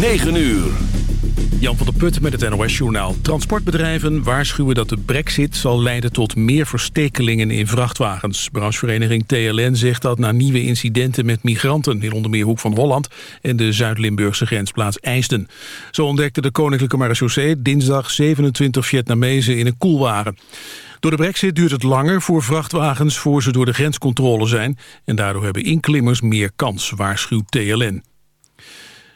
9 uur. Jan van der Putten met het NOS-journaal. Transportbedrijven waarschuwen dat de brexit zal leiden tot meer verstekelingen in vrachtwagens. Branchevereniging TLN zegt dat na nieuwe incidenten met migranten... in onder meer Hoek van Holland en de Zuid-Limburgse grensplaats IJsden. Zo ontdekte de Koninklijke Marechaussee dinsdag 27 Vietnamezen in een koelwagen. Door de brexit duurt het langer voor vrachtwagens voor ze door de grenscontrole zijn... en daardoor hebben inklimmers meer kans, waarschuwt TLN.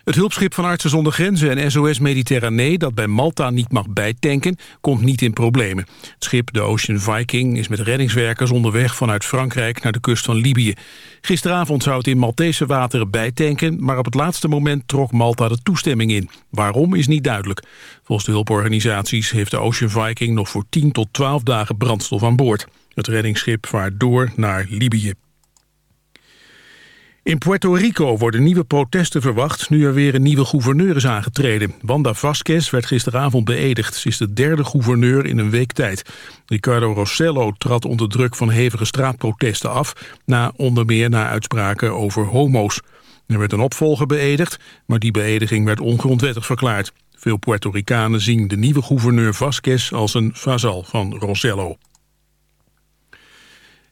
Het hulpschip van Artsen zonder Grenzen en SOS Mediterranee... dat bij Malta niet mag bijtanken, komt niet in problemen. Het schip, de Ocean Viking, is met reddingswerkers onderweg... vanuit Frankrijk naar de kust van Libië. Gisteravond zou het in Maltese wateren bijtanken... maar op het laatste moment trok Malta de toestemming in. Waarom is niet duidelijk. Volgens de hulporganisaties heeft de Ocean Viking... nog voor 10 tot 12 dagen brandstof aan boord. Het reddingsschip vaart door naar Libië. In Puerto Rico worden nieuwe protesten verwacht... nu er weer een nieuwe gouverneur is aangetreden. Wanda Vasquez werd gisteravond beëdigd. Ze is de derde gouverneur in een week tijd. Ricardo Rossello trad onder druk van hevige straatprotesten af... na onder meer na uitspraken over homo's. Er werd een opvolger beëdigd, maar die beëdiging werd ongrondwettig verklaard. Veel Puerto Ricanen zien de nieuwe gouverneur Vasquez als een vazal van Rossello.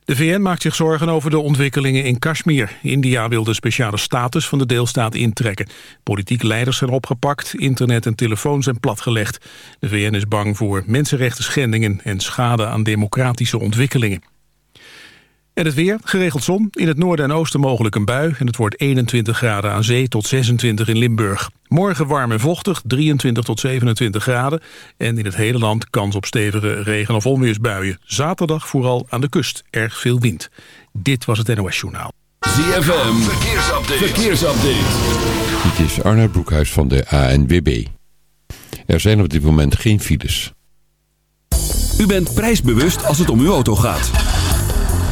De VN maakt zich zorgen over de ontwikkelingen in Kashmir. India wil de speciale status van de deelstaat intrekken. Politiek leiders zijn opgepakt, internet en telefoon zijn platgelegd. De VN is bang voor mensenrechten schendingen en schade aan democratische ontwikkelingen. En het weer, geregeld zon, in het noorden en oosten mogelijk een bui... en het wordt 21 graden aan zee tot 26 in Limburg. Morgen warm en vochtig, 23 tot 27 graden... en in het hele land kans op stevige regen- of onweersbuien. Zaterdag vooral aan de kust, erg veel wind. Dit was het NOS Journaal. ZFM, verkeersupdate. verkeersupdate. Dit is Arnold Broekhuis van de ANWB. Er zijn op dit moment geen files. U bent prijsbewust als het om uw auto gaat.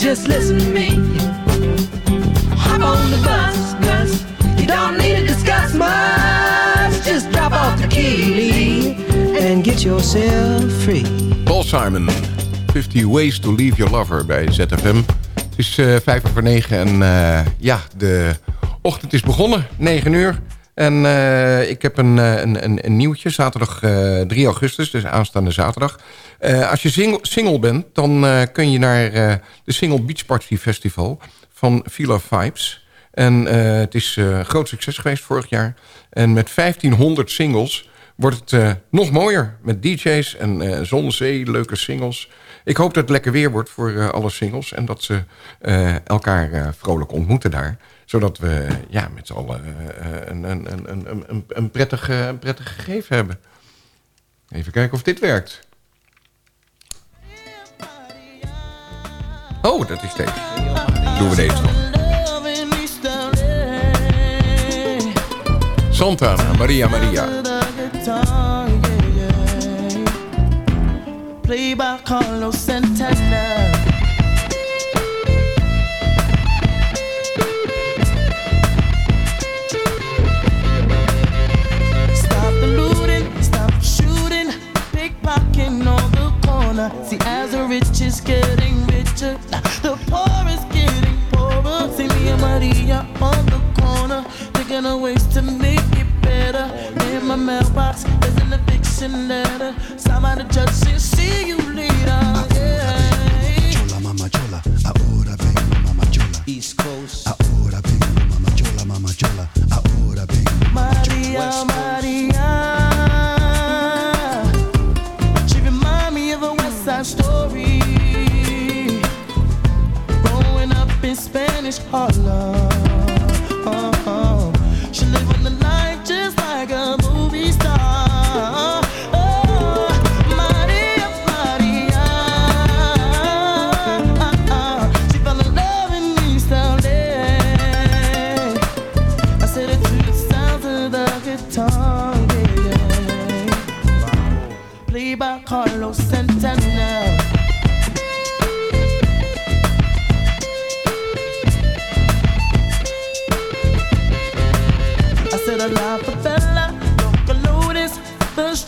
Just listen to me. Hop on the bus, Gus. You don't need to discuss much. Just drop off the key, and get yourself free. Paul Simon, 50 Ways to Leave Your Lover bij ZFM. Het is uh, over negen en uh, ja, de ochtend is begonnen, 9 uur. En uh, ik heb een, een, een, een, nieuwtje, zaterdag 3 augustus, dus aanstaande zaterdag. als je single, single bent, dan kun je naar de Single Beach Party Festival van Villa Vibes. En het is een groot succes geweest vorig jaar. En met 1500 singles wordt het nog mooier. Met DJ's en zon, zee, leuke singles. Ik hoop dat het lekker weer wordt voor alle singles. En dat ze elkaar vrolijk ontmoeten daar. Zodat we ja, met z'n allen een, een, een, een, een, prettig, een prettig gegeven hebben. Even kijken of dit werkt. Oh, dat is deze. Doen we deze nog. Santana, Maria Maria. Played by Carlos Santana. Corner. See, as the rich is getting richer, the poor is getting poorer. See me and Maria on the corner, thinking of ways to make it better. In my mailbox, there's an eviction letter. Somebody judge and see you later. Yeah. Chola, mama chola, ahora vengo, mama chola. East Coast. Ahora vengo, mama chola, mama chola. Ahora vengo, mama Maria, Maria. Spanish Harlem.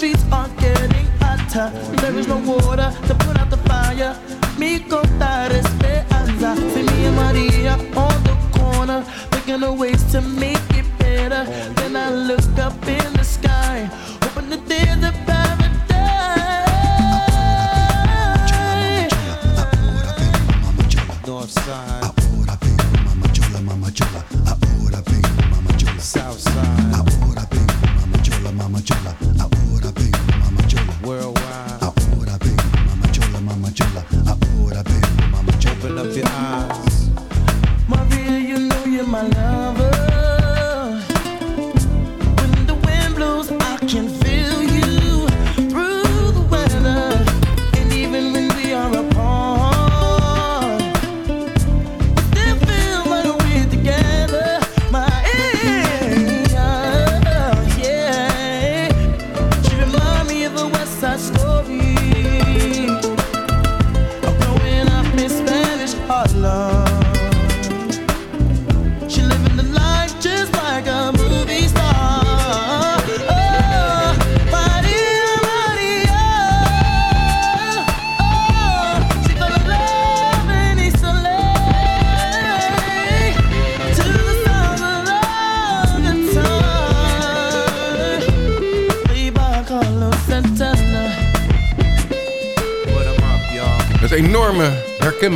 Streets are getting hotter. There is no water to put out the fire. Mi contar esperanza. See me and Maria on the corner, thinking of ways to make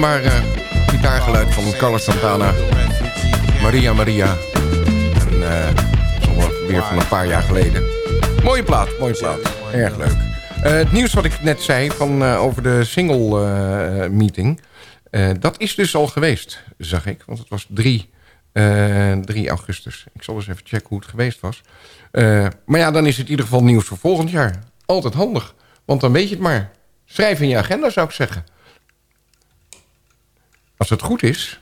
warme, herkenbare gitaargeluid van Carlos Santana. Maria Maria. En uh, weer van een paar jaar geleden. Mooie plaat, mooie plaat. Erg leuk. Uh, het nieuws wat ik net zei van, over de single meeting... dat is dus al geweest, zag ik. Want het was 3, 3 augustus. Ik zal eens even checken hoe het geweest was. maar ja, dan is het in ieder geval nieuws voor volgend jaar. Altijd handig. Want dan weet je het maar. Schrijf in je agenda, zou ik zeggen. Als het goed is,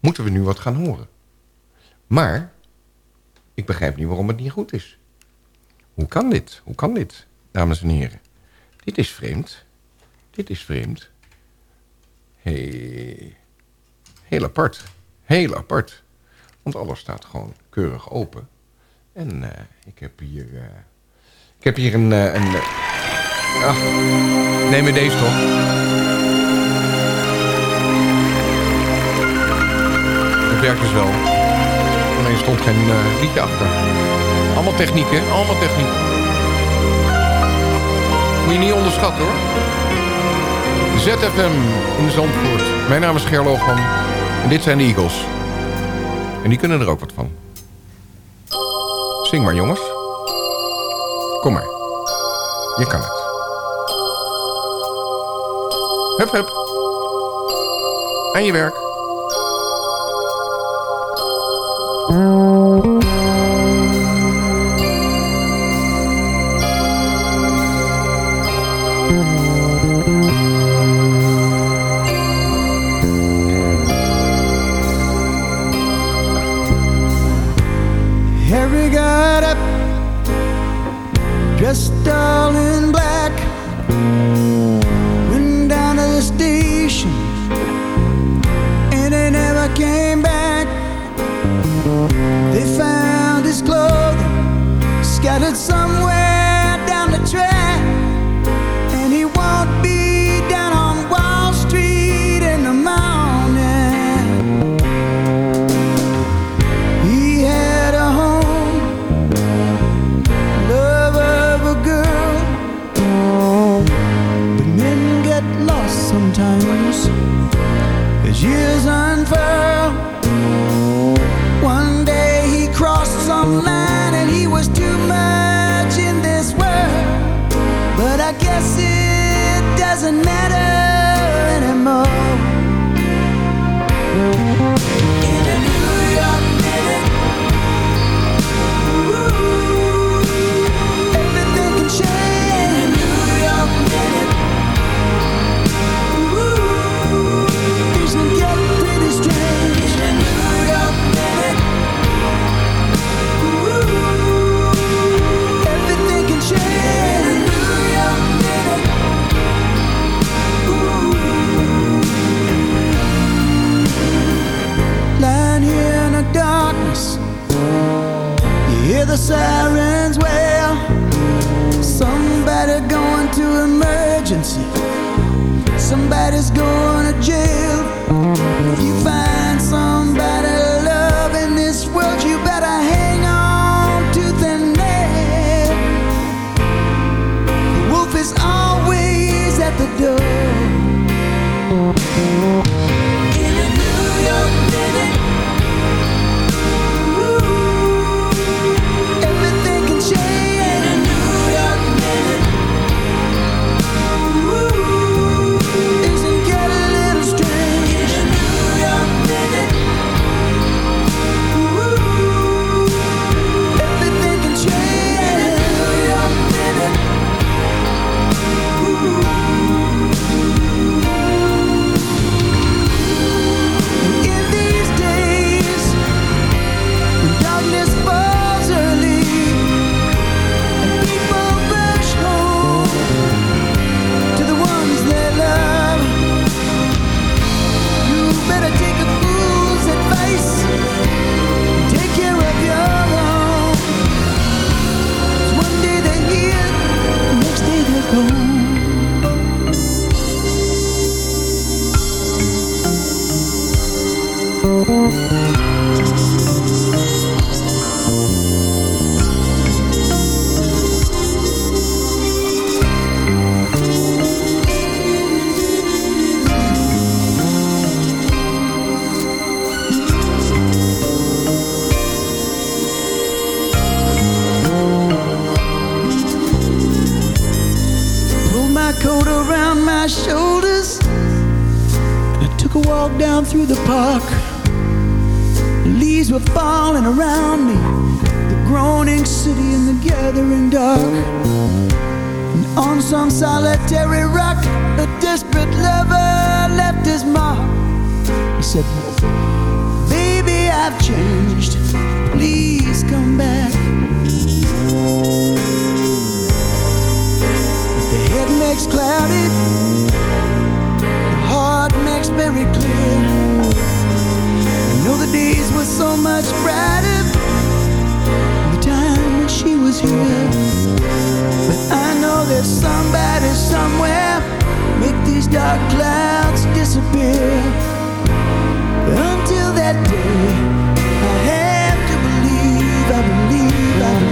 moeten we nu wat gaan horen. Maar, ik begrijp niet waarom het niet goed is. Hoe kan dit? Hoe kan dit, dames en heren? Dit is vreemd. Dit is vreemd. Hey. Heel apart. Heel apart. Want alles staat gewoon keurig open. En uh, ik heb hier... Uh, ik heb hier een... Uh, een neem me deze toch. Werkt dus wel. Alleen stond geen uh, liedje achter. Allemaal techniek, hè? Allemaal techniek. Moet je niet onderschatten, hoor. ZFM in Zandvoort. Mijn naam is Gerloogman. En dit zijn de Eagles. En die kunnen er ook wat van. Zing maar, jongens. Kom maar. Je kan het. Hup, hup. Aan je werk. Somebody somewhere make these dark clouds disappear. Until that day, I have to believe, I believe, I believe.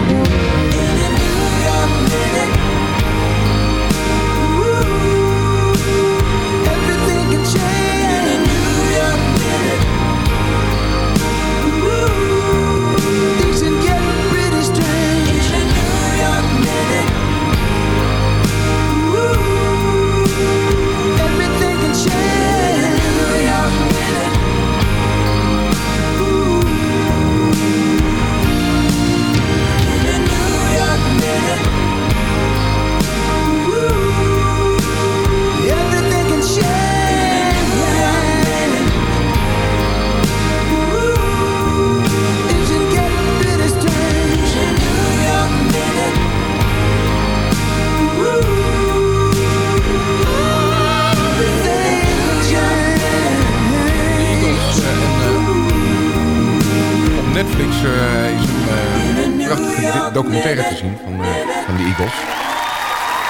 Netflix eh, is een eh, prachtige documentaire te zien van, eh, van de Eagles.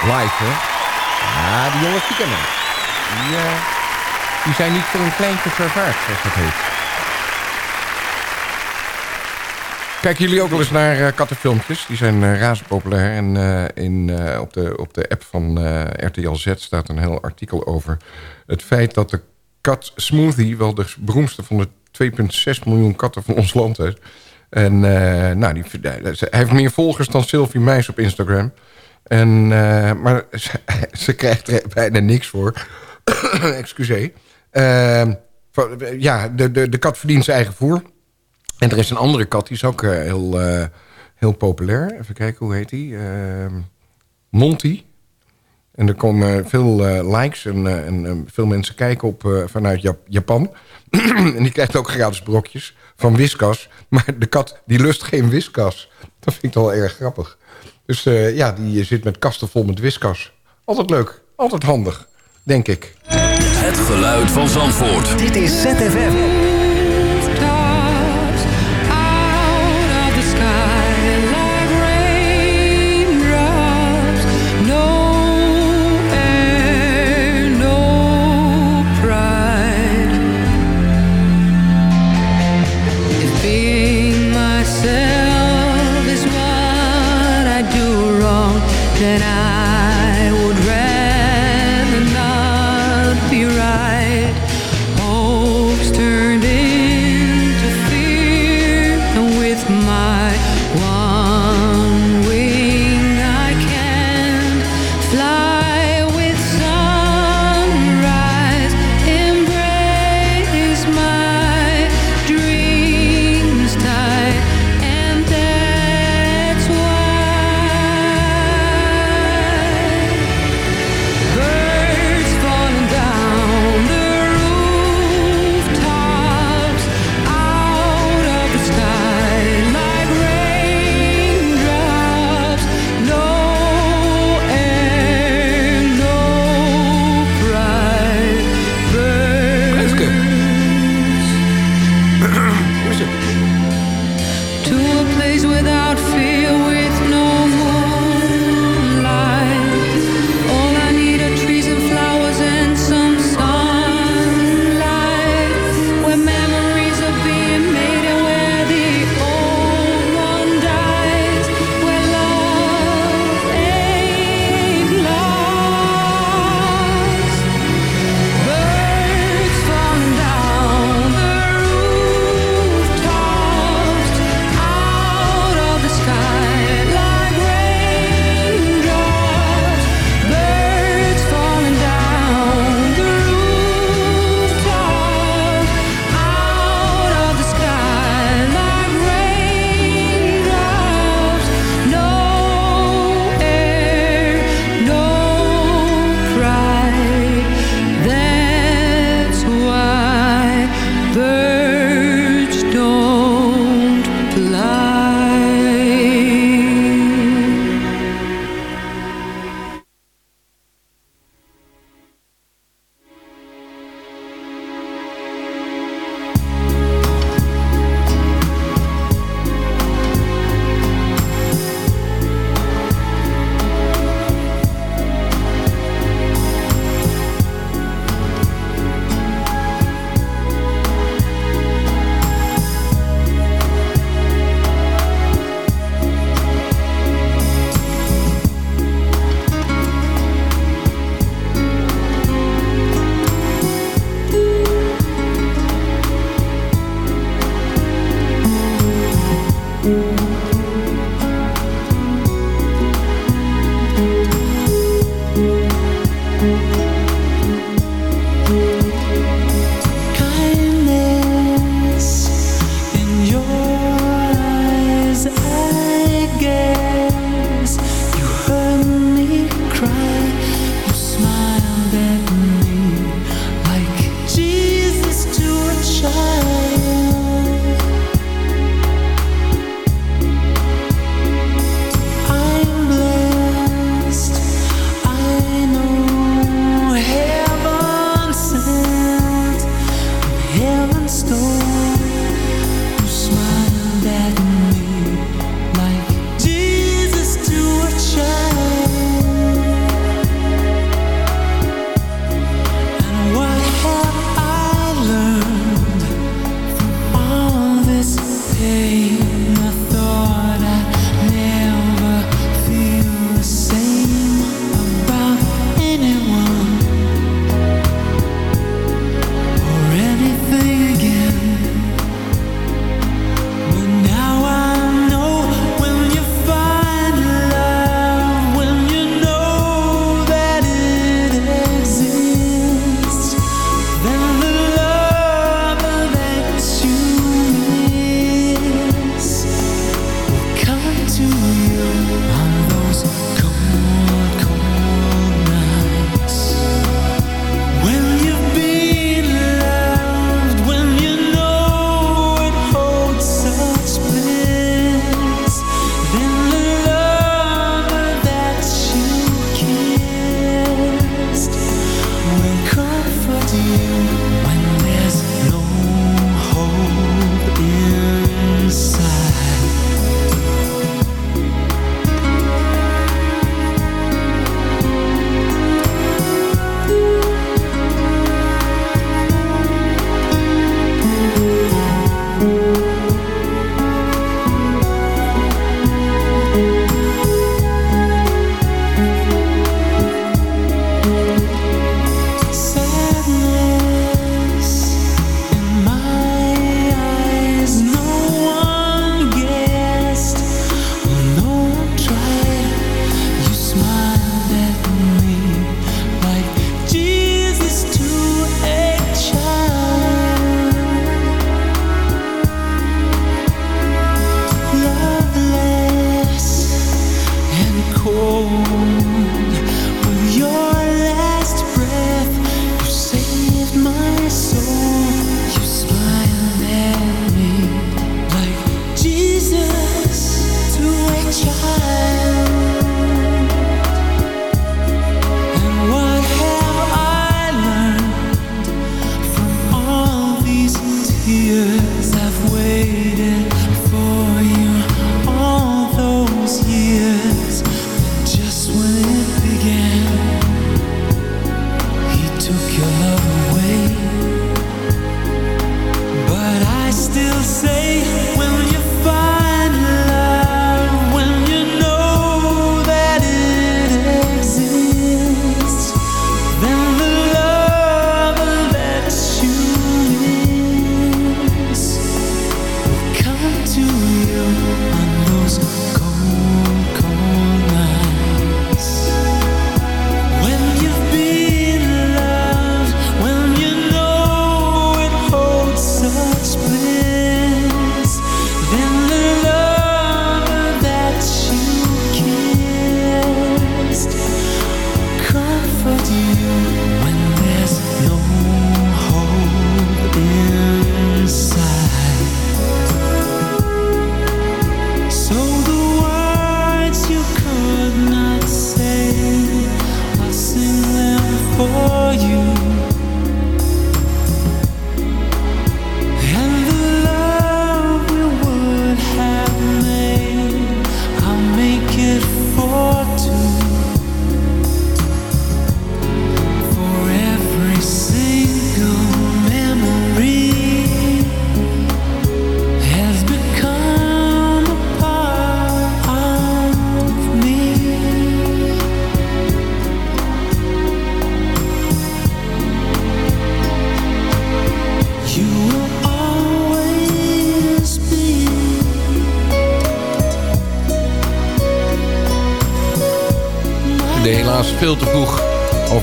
Live, hè? Ja, die jongens die kennen. Die, die zijn niet voor een kleintje vervaard, zoals dat heet. Kijken jullie ook wel eens naar kattenfilmpjes? Die zijn eh razend populair. En in, op, de, op de app van RTL Z staat een heel artikel over het feit dat de kat Smoothie wel de beroemdste van de 2,6 miljoen katten van ons land is. En uh, nou, die, hij heeft meer volgers dan Sylvie Meis op Instagram. En, uh, maar ze, krijgt er bijna niks voor. Excuseer. Uh, ja, de, de, de kat verdient zijn eigen voer. En er is een andere kat, die is ook uh, heel, heel populair. Even kijken, hoe heet die? Ehm, Monty. En er komen veel uh, likes en, uh, en uh, veel mensen kijken op uh, vanuit Jap Japan. en die krijgt ook gratis brokjes van Whiskas. Maar de kat die lust geen Whiskas. Dat vind ik toch wel erg grappig. Dus ja, die zit met kasten vol met Whiskas. Altijd leuk, altijd handig, denk ik. Het geluid van Zandvoort. Dit is ZFM.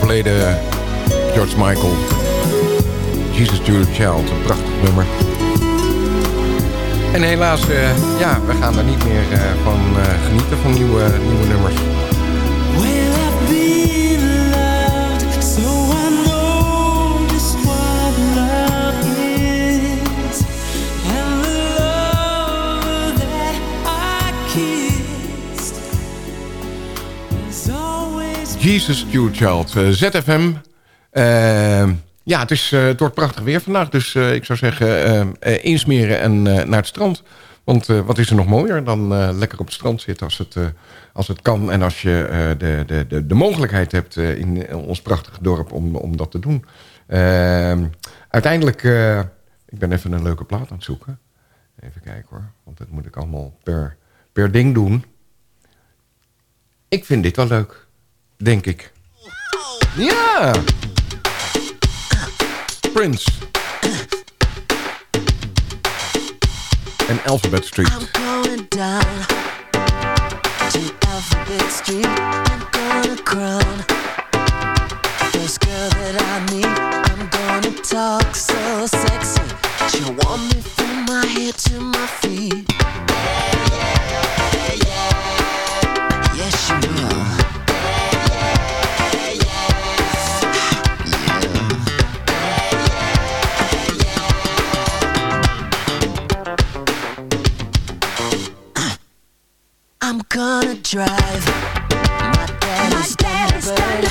Overleden George Michael. Jesus to the Child, een prachtig nummer. En helaas, eh, ja, we gaan er niet meer eh, van eh, genieten van nieuwe, nieuwe nummers. Jesus the Child, eh, ZFM. Eh, ja, het, is, eh, het wordt prachtig weer vandaag, dus ik zou zeggen insmeren en naar het strand. Want wat is er nog mooier dan lekker op het strand zitten als het, als het kan... en als je de, de, de, de mogelijkheid hebt in ons prachtige dorp om, om dat te doen. Uiteindelijk, ik ben even een leuke plaat aan het zoeken. Even kijken hoor, want dat moet ik allemaal per, per ding doen. Ik vind dit wel leuk, denk ik. Ja! Prince. En Alphabet Street. I'm going down to Alphabet Street. I'm gonna crown girl that I. I'm gonna talk so sexy. She'll want me from my head to my feet. I'm gonna drive my daddy's Thunderbird.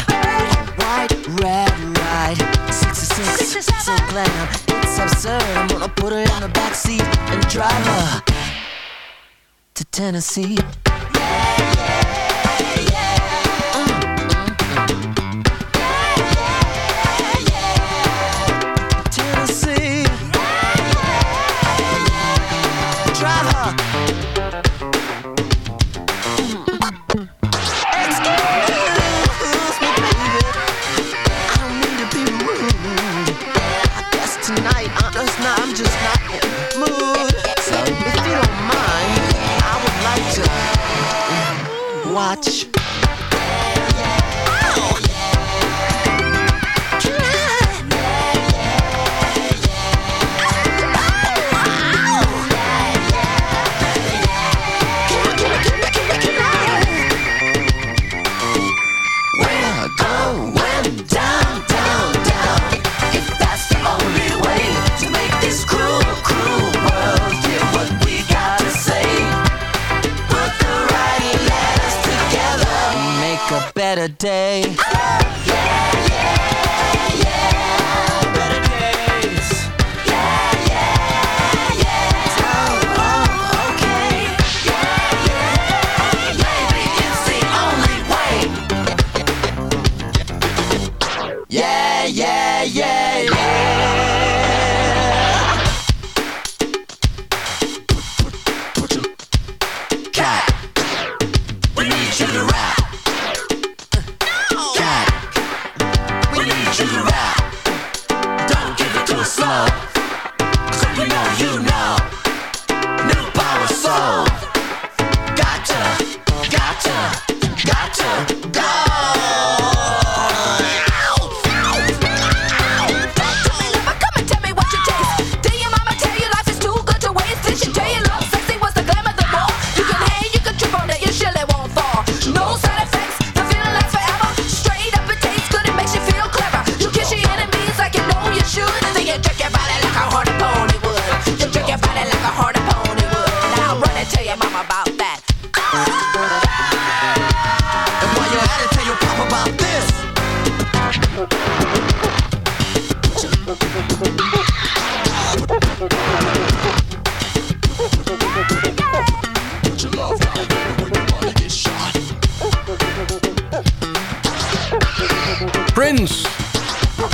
White red ride, 66, so glam. It's absurd. I'm gonna put her in the back seat and drive her to Tennessee. Tennessee. much.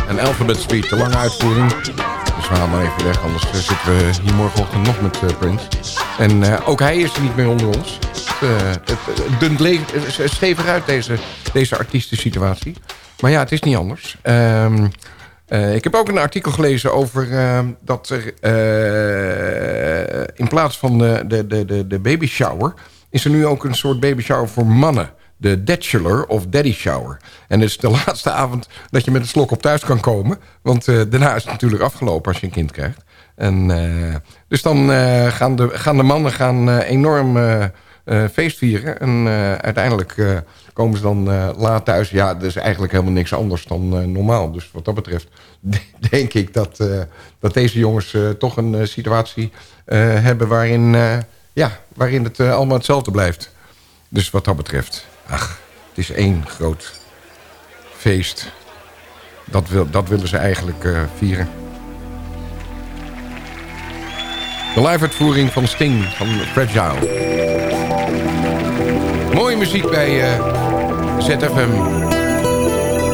En Alphabet Street, de lange uitvoering. Dus we halen maar even weg, anders eh, zitten we hier morgenochtend nog met eh, Prince. En eh, ook hij is er niet meer onder ons. Het, het, het dunt uit, deze, deze artiestensituatie. Maar ja, het is niet anders. Ehm, eh, ik heb ook een artikel gelezen over ehm, dat er in plaats van de, de, de, de baby shower... is er nu ook een soort baby shower voor mannen. De Bachelor of Daddy Shower. En het is de laatste avond dat je met een slok op thuis kan komen. Want eh, daarna is het natuurlijk afgelopen als je een kind krijgt. En, eh, dus dan eh, gaan, de, gaan de mannen gaan, enorm feest vieren. En uiteindelijk komen ze dan laat thuis. Ja, dat is eigenlijk helemaal niks anders dan normaal. Dus wat dat betreft denk ik dat, dat deze jongens toch een situatie hebben... waarin, ja, waarin het allemaal hetzelfde blijft. Dus wat dat betreft, ach, het is één groot feest. Dat, wil, dat willen ze eigenlijk eh, vieren. De live-uitvoering van Sting van Fragile. Mooie muziek bij eh, ZFM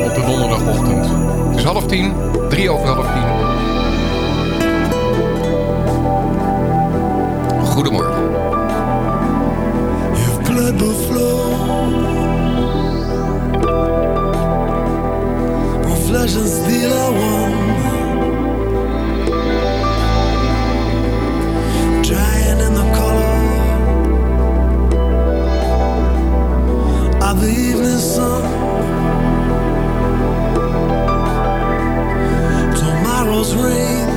op de donderdagochtend. Het is half tien, drie over half tien. Goedemorgen. If blood will flow Steel are one Drying in the color Of the evening sun. Tomorrow's rain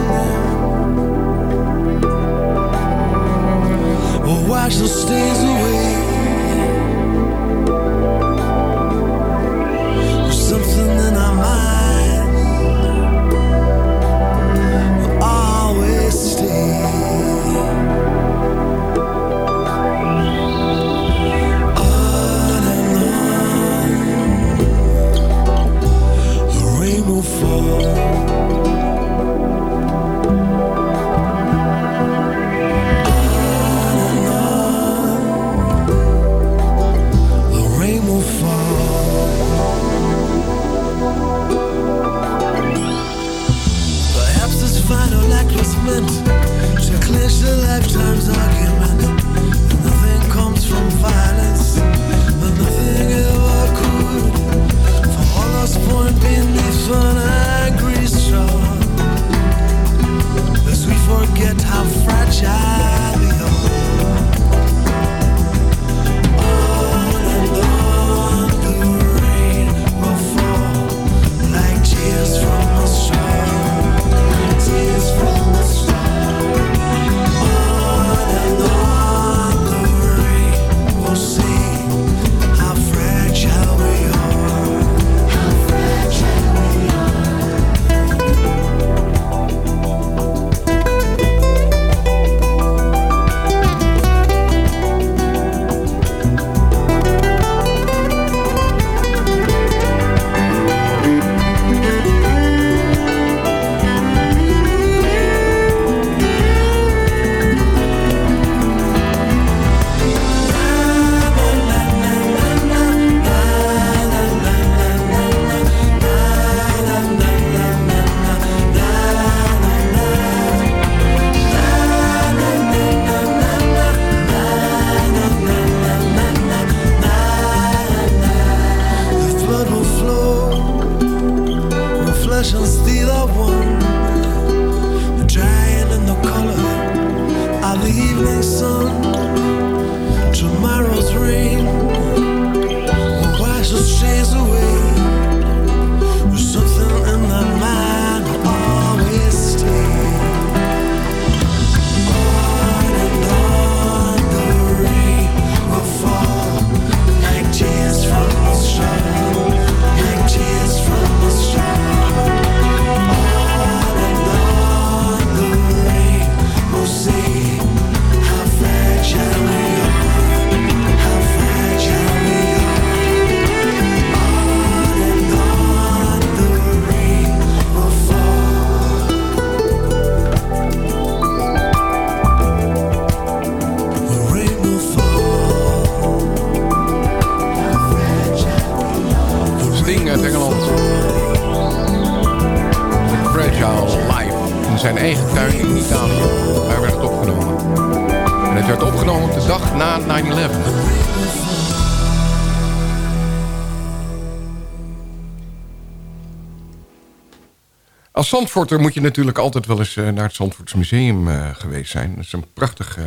Als Zandvoorter moet je natuurlijk altijd wel eens eh, naar het Zandvoorts Museum eh, geweest zijn. Het is een prachtig eh,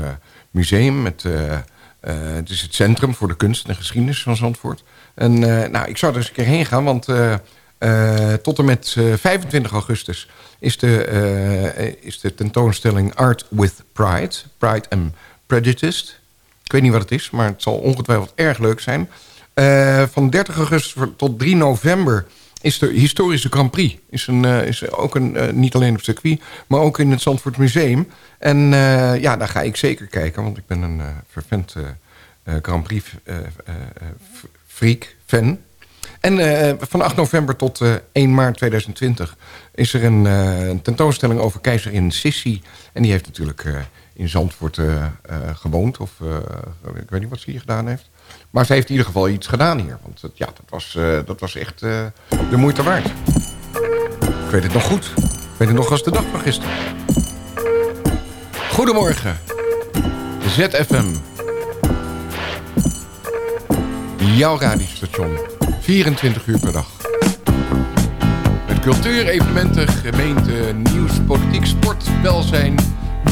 museum. Met, het is het centrum voor de kunst en geschiedenis van Zandvoort. En nou, ik zou er eens een keer heen gaan, want tot en met eh, 25 augustus is de, is de tentoonstelling Art with Pride. Pride and Prejudiced. Ik weet niet wat het is, maar het zal ongetwijfeld erg leuk zijn. Van 30 augustus tot 3 november is de historische Grand Prix. Is, een, eh, is ook een, eh, niet alleen op circuit, maar ook in het Zandvoort Museum. En eh, ja, daar ga ik zeker kijken, want ik ben een vervent Grand Prix freak, fan. En van 8 november tot eh, 1 maart 2020 is er een, tentoonstelling over keizerin Sissi. En die heeft natuurlijk in Zandvoort gewoond. Of ik weet niet wat ze hier gedaan heeft. Maar ze heeft in ieder geval iets gedaan hier. Want het- ja, dat was, eh, dat was echt eh, de moeite waard. Ik weet het nog goed. Ik weet het nog als de dag van gisteren. Goedemorgen. ZFM. Jouw radiostation. 24 uur per dag. Met cultuur, evenementen, gemeente, nieuws, politiek, sport, welzijn,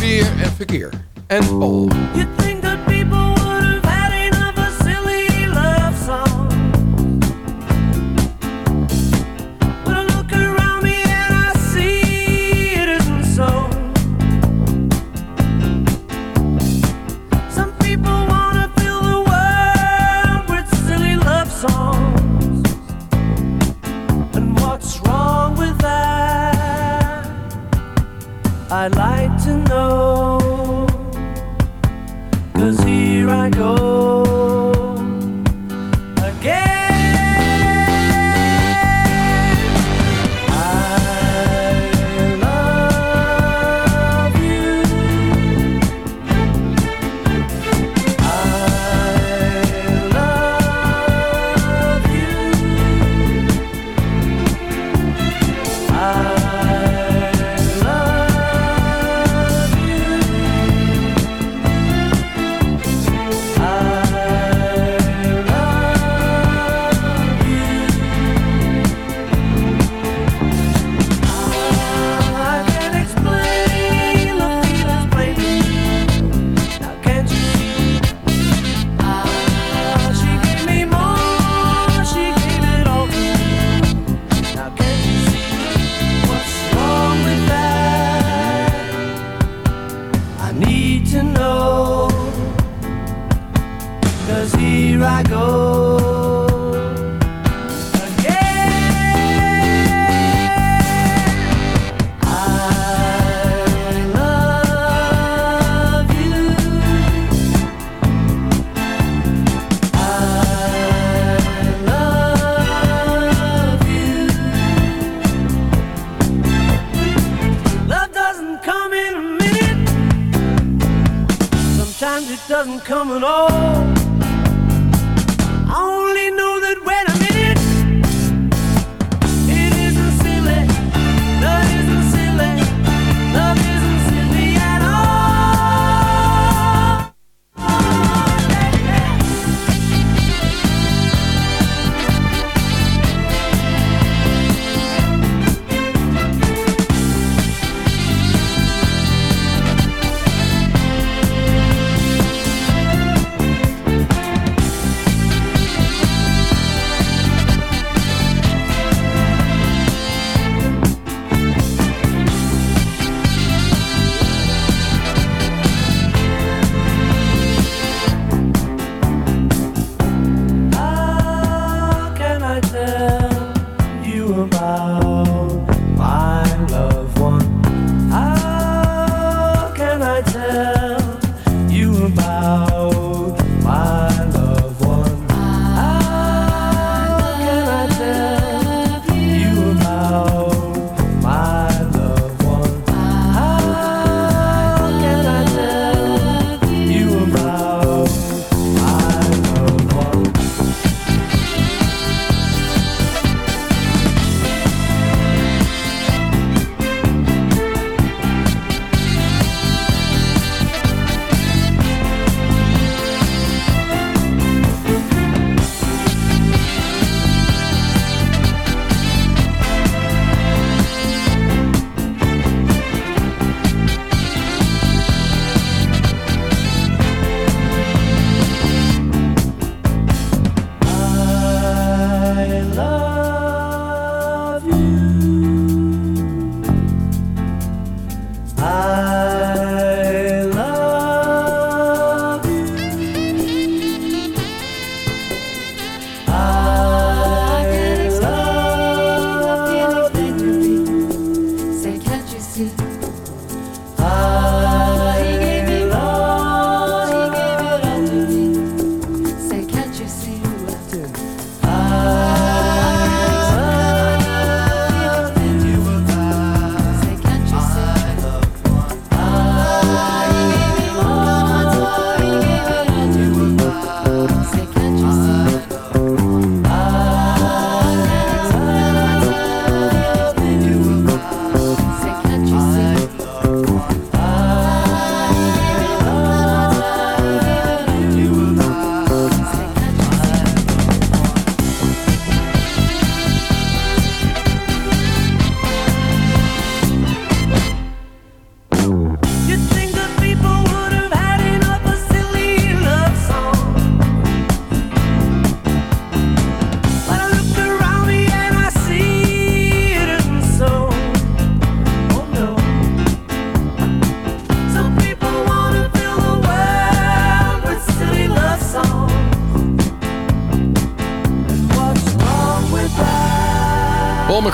weer en verkeer. En Paul. I'd like to know. Cause here I go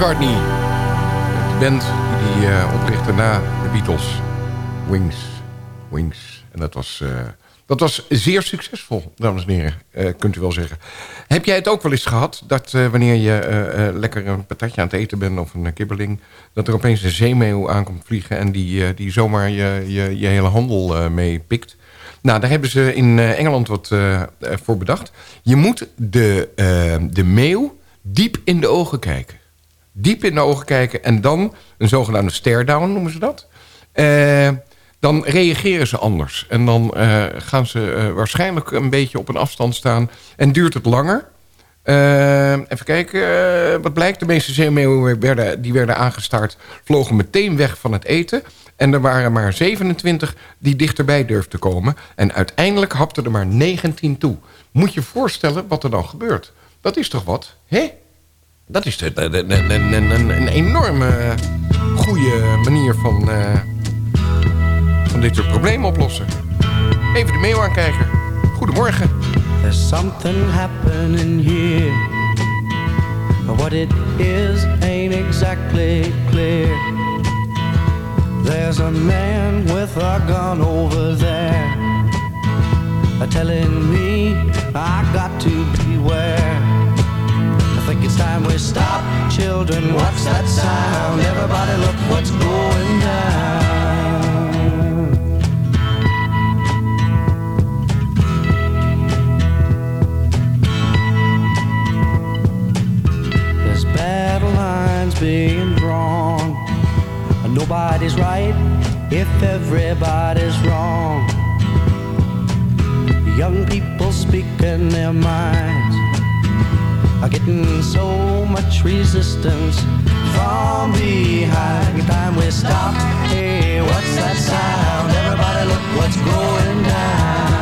McCartney. De band die eh, oprichtte na de Beatles. Wings. Wings. En dat was, eh, dat was zeer succesvol, dames en heren. eh, kunt u wel zeggen. Heb jij het ook wel eens gehad... dat wanneer je lekker een patatje aan het eten bent... of een kibbeling... dat er opeens een zeemeeuw aankomt vliegen... en die, die zomaar je, je, je hele handel mee pikt... Nou, daar hebben ze in Engeland wat voor bedacht. Je moet de, de meeuw diep in de ogen kijken. Diep in de ogen kijken en dan een zogenaamde stare-down noemen ze dat. Eh, dan reageren ze anders. En dan eh, gaan ze eh, waarschijnlijk een beetje op een afstand staan. En duurt het langer. Eh, even kijken, wat blijkt. De meeste zeemeeuwen die werden aangestaard... vlogen meteen weg van het eten. En er waren maar 27 die dichterbij durfden te komen. En uiteindelijk hapten er maar 19 toe. Moet je voorstellen wat er dan gebeurt. Dat is toch wat, hè? Dat is een, een, enorme goede manier van, eh, van dit soort problemen oplossen. Even de mail aankijken. Goedemorgen. There's something happening here. But what it is ain't exactly clear. There's a man with a gun over there. uh, Telling me I got to beware. Time we stop, children. What's that sound? Everybody, look what's going down. There's battle lines being drawn. Nobody's right if everybody's wrong. Young people speaking their minds are getting so much resistance from behind. Time we stop. Hey, what's that sound? Everybody, look what's going down.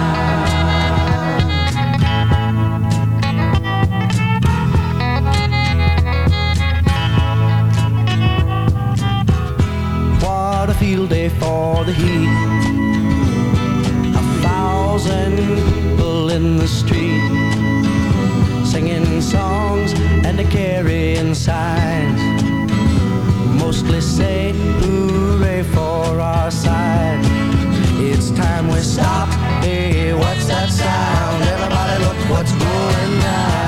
What a field day for the heat. A thousand people in the street songs and the carrying signs. Mostly say hooray for our side. It's time we stop. Hey, what's that sound? Everybody, look what's going down.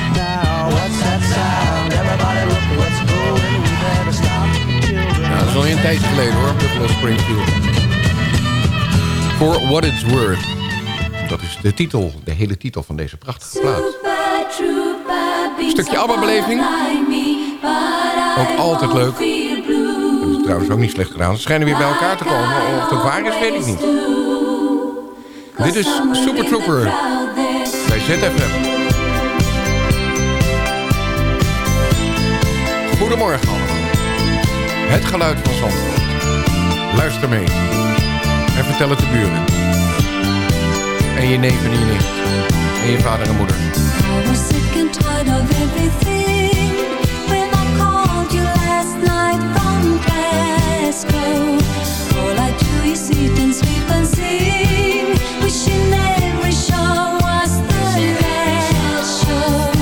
Children. Nou, dat is al een tijdje geleden hoor, Buffalo Springfield. For What It's Worth. Dat is de titel, de hele titel van deze prachtige plaat. Stukje ABBA-beleving. Ook altijd leuk. Dat is trouwens ook niet slecht gedaan. Ze schijnen weer bij elkaar te komen. Of dat waar is, weet ik niet. Dit is Super Trooper bij ZFM. Goedemorgen allemaal. Het geluid van Zandvoort. Luister mee. En vertel het de buren. En je neef en je nicht. En je vader en moeder. Was when I called you last night from Glasgow. All I do is eat and sleep and sing, wishing every show was the show.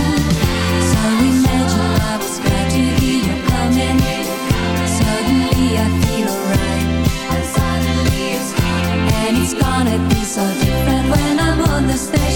So different when I'm on the stage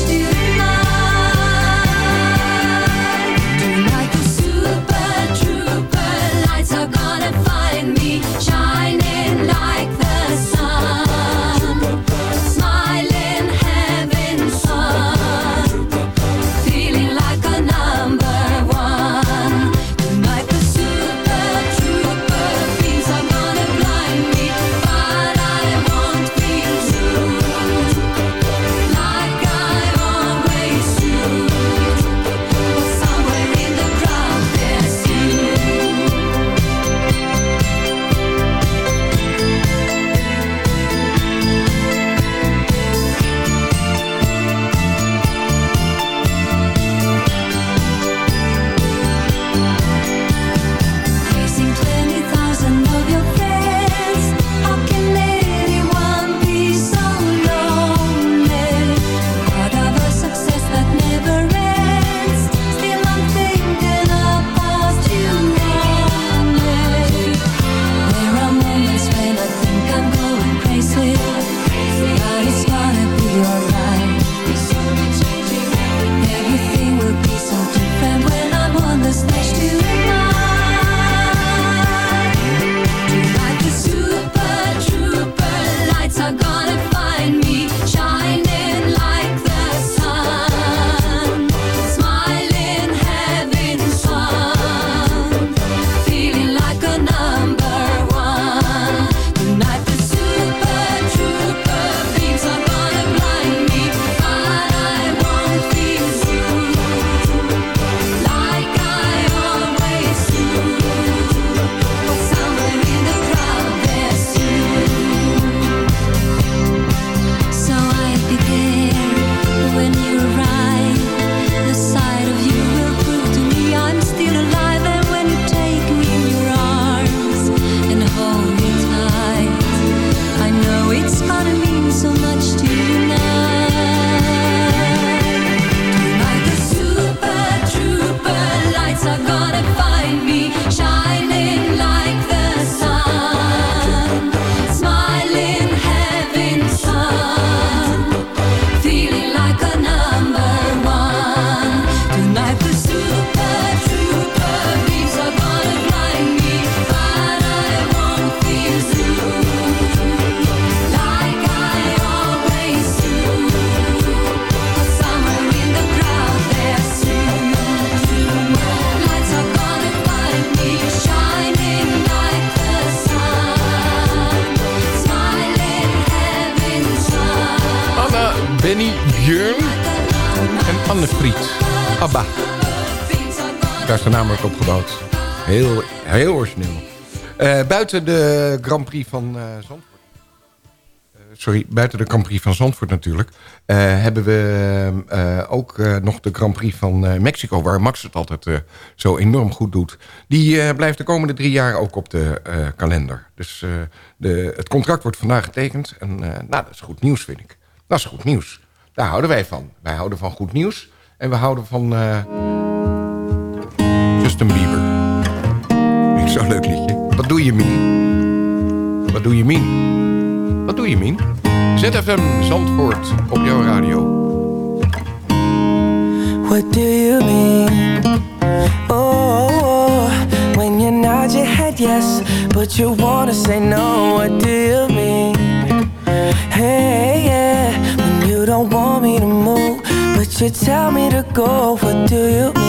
Ook opgebouwd. Heel, heel origineel. Eh, buiten de Grand Prix van eh, Zandvoort. Eh, sorry, buiten de Grand Prix van Zandvoort natuurlijk. hebben we ook nog de Grand Prix van Mexico. Waar Max het altijd zo enorm goed doet. Die blijft de komende drie jaar ook op de kalender. Dus de, het contract wordt vandaag getekend. En nou, dat is goed nieuws vind ik. Dat is goed nieuws. Daar houden wij van. Wij houden van goed nieuws. En we houden van Justin Bieber. Ik zo'n leuk liedje. Wat doe je, Mien? Wat doe je, Mien? Wat doe je, Mien? ZFM Zandvoort op jouw radio. What do you mean? Oh, when you nod your head yes, but you wanna say no. What do you mean? Hey, yeah, when you don't want me to move, but you tell me to go. What do you mean?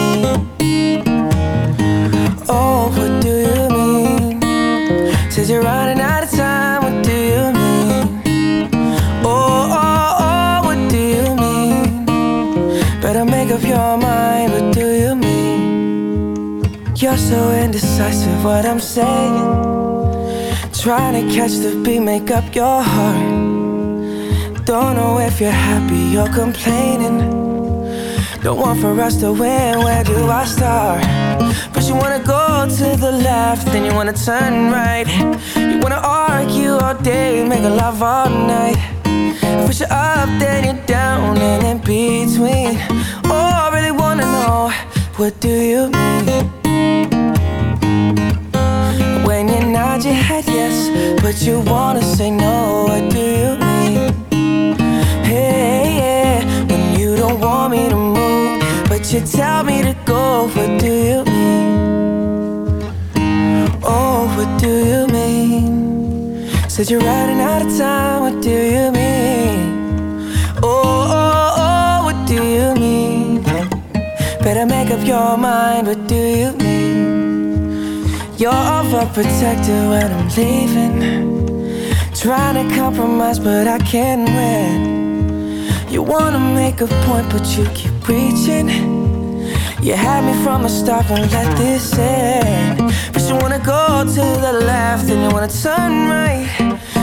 Indecisive, what I'm saying. Trying to catch the beat, make up your heart. Don't know if you're happy or complaining. Don't want for us to win, where do I start? First you wanna go to the left, then you wanna turn right. You wanna argue all day, make a love all night. First you're up, then you're down, and in between. Oh, I really wanna know, what do you mean? Your head yes, but you wanna say no, what do you mean? Hey, yeah, when you don't want me to move, but you tell me to go, what do you mean? Oh, what do you mean? Said you're running out of time, what do you mean? Oh, oh, oh, what do you mean? Better make up your mind, what do you mean? You're overprotective when I'm leaving. Trying to compromise, but I can't win. You wanna make a point, but you keep preaching. You had me from the start, won't let this end. But you wanna go to the left, and you wanna turn right.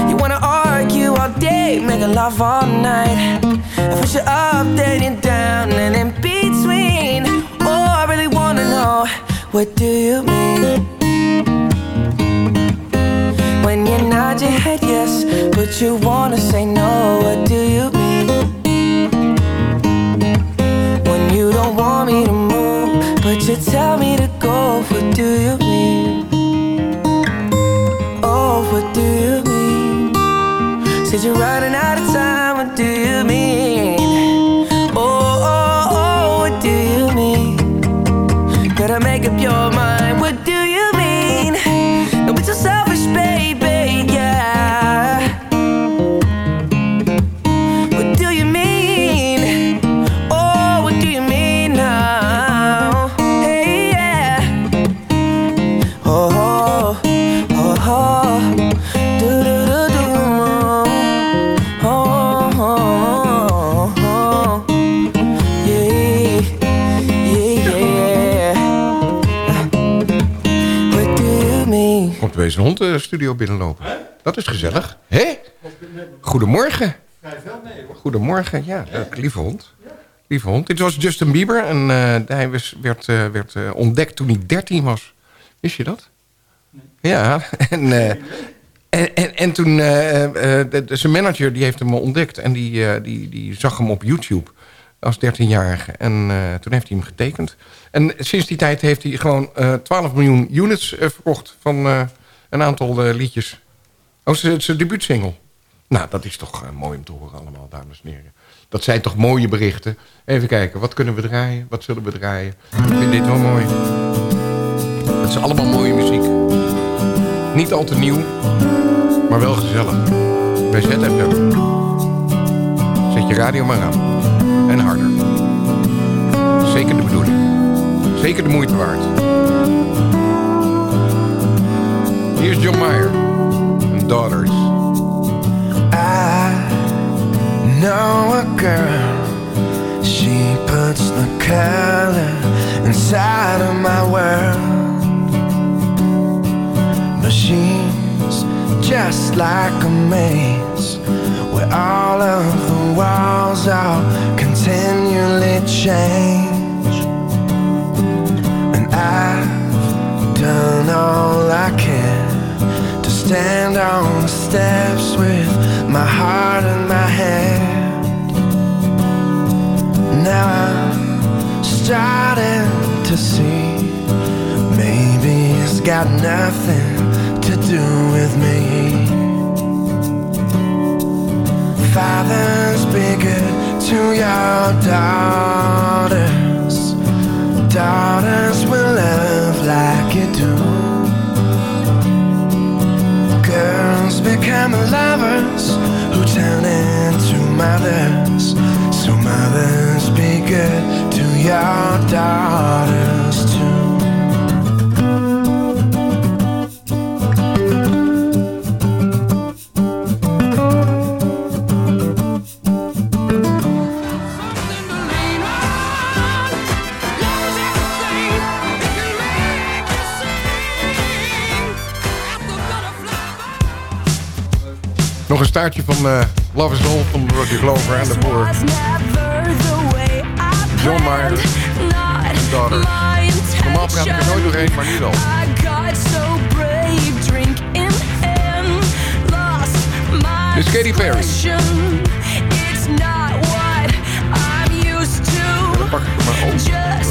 You wanna argue all day, make a love all night. I push you up, then you're down, and in between. Oh, I really wanna know, what do you mean? Nod your head yes, but you wanna say no, what do you de studio binnenlopen. Dat is gezellig. Hé? Goedemorgen. Goedemorgen, ja. leuk. lieve hond. Lieve hond. Dit was Justin Bieber. En eh, hij werd, eh, werd eh, ontdekt toen hij 13 was. Wist je dat? Ja. En, eh, en, en, en toen... eh, eh, zijn manager die heeft hem ontdekt. En die, eh, die, die zag hem op YouTube. Als 13-jarige. En eh, toen heeft hij hem getekend. En sinds die tijd heeft hij gewoon eh 12 miljoen units eh, verkocht... van eh, een aantal eh, liedjes. Oh, zijn zijn debuutsingle. Nou, dat is toch eh, mooi om te horen allemaal, dames en heren. Dat zijn toch mooie berichten. Even kijken, wat kunnen we draaien? Wat zullen we draaien? Ik vind dit wel mooi. Het is allemaal mooie muziek. Niet al te nieuw, maar wel gezellig. Bij ZFM. Zet je radio maar aan. En harder. Zeker de bedoeling. Zeker de moeite waard. Hier is John Mayer. En Daughters. I know a girl. She puts the color inside of my world. But she's just like a maze where all of the walls are continually change. And I've done all I can stand on the steps with my heart in my hand. Now I'm starting to see maybe it's got nothing to do with me. Fathers, be good to your daughters. Daughters will love like you do. Girls become lovers who turn into mothers. So mothers, be good to your daughters staartje van eh Love is All van Roger Glover en daarvoor John Mayer en Daughter. Normaal praat ik er nooit doorheen, maar nu wel. Dit is Katy Perry. It's not what I'm used to. Dan pak ik hem maar op.